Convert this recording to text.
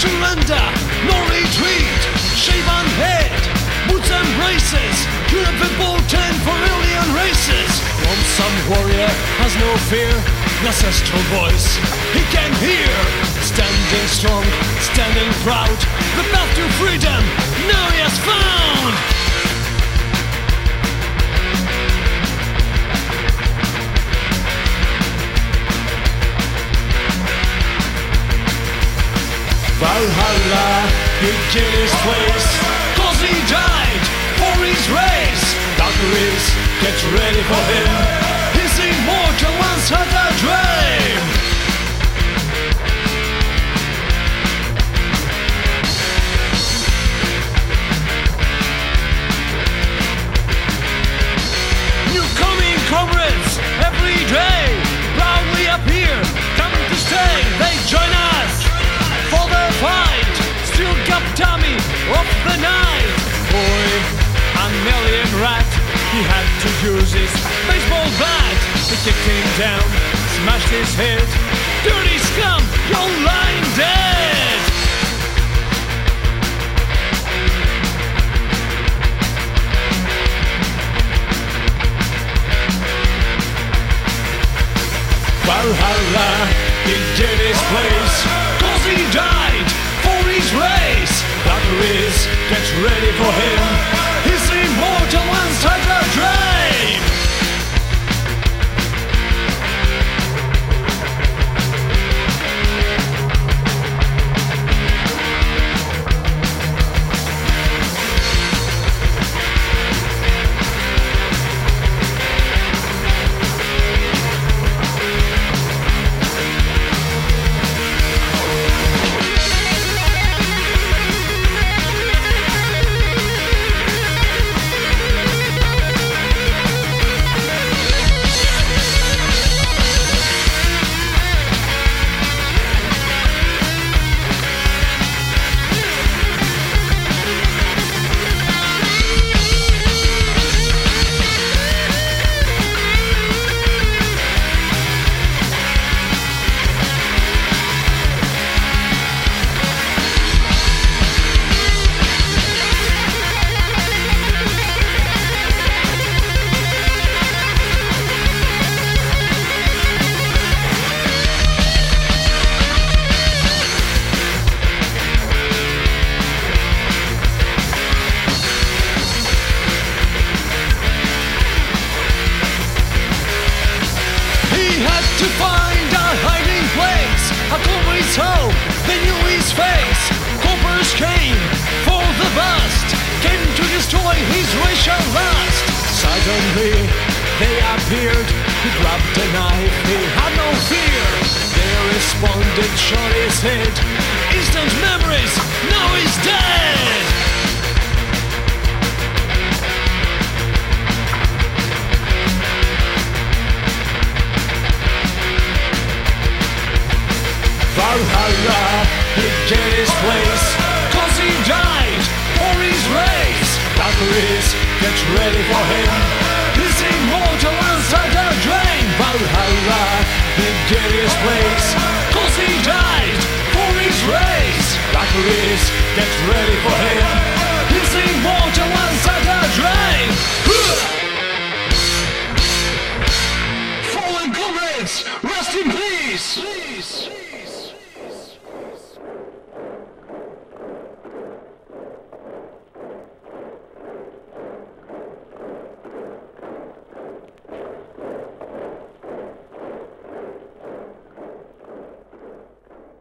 surrender, no retreat. shave on head, boots and braces, uniform ten for million races. Lump some warrior has no fear, ancestral voice he can hear. Standing strong, standing proud, the path to freedom now he has found. Valhalla begin his place. Cause he died for his race. Valkyries, get ready for him He had to use his baseball bat. He kicked him down, smashed his head. Dirty scum, you're lying dead. Valhalla, he did his place Cause he died for his race Valkyries, get ready for him He's immortal to find a hiding place. A Cobra's home, they knew his face. Cobras came for the bust, came to destroy his racial lust. Suddenly they appeared. He grabbed a knife, he had no fear. They responded, shot his head. Instant memories, now he's Valhalla, get his place. Cause he died for his race. Valkyries, get ready for him. He's immortal